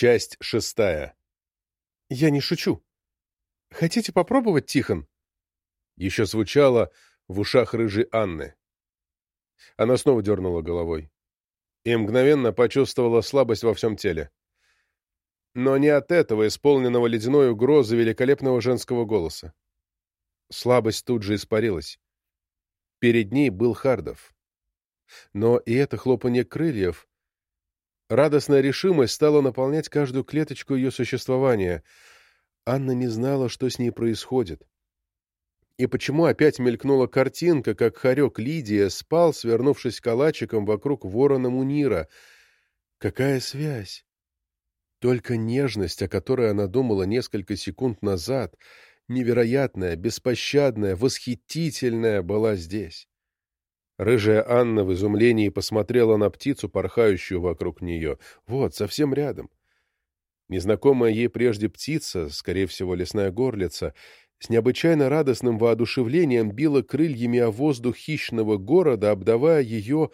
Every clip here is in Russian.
Часть шестая. Я не шучу. Хотите попробовать, Тихон? Еще звучало в ушах рыжей Анны. Она снова дернула головой и мгновенно почувствовала слабость во всем теле. Но не от этого, исполненного ледяной угрозы великолепного женского голоса. Слабость тут же испарилась. Перед ней был Хардов. Но и это хлопанье крыльев, радостная решимость стала наполнять каждую клеточку ее существования. Анна не знала, что с ней происходит. И почему опять мелькнула картинка, как хорек Лидия спал, свернувшись калачиком вокруг ворона Мунира. Какая связь? Только нежность, о которой она думала несколько секунд назад, невероятная, беспощадная, восхитительная, была здесь. Рыжая Анна в изумлении посмотрела на птицу, порхающую вокруг нее. Вот, совсем рядом. Незнакомая ей прежде птица, скорее всего, лесная горлица, с необычайно радостным воодушевлением била крыльями о воздух хищного города, обдавая ее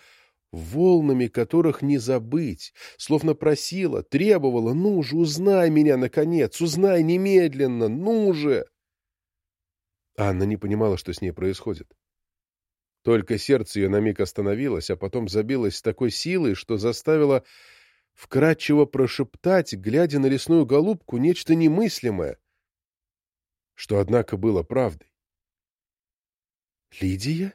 волнами, которых не забыть, словно просила, требовала, «Ну же, узнай меня, наконец, узнай немедленно, ну же!» Анна не понимала, что с ней происходит. Только сердце ее на миг остановилось, а потом забилось с такой силой, что заставило вкратчиво прошептать, глядя на лесную голубку, нечто немыслимое — что, однако, было правдой. «Лидия?»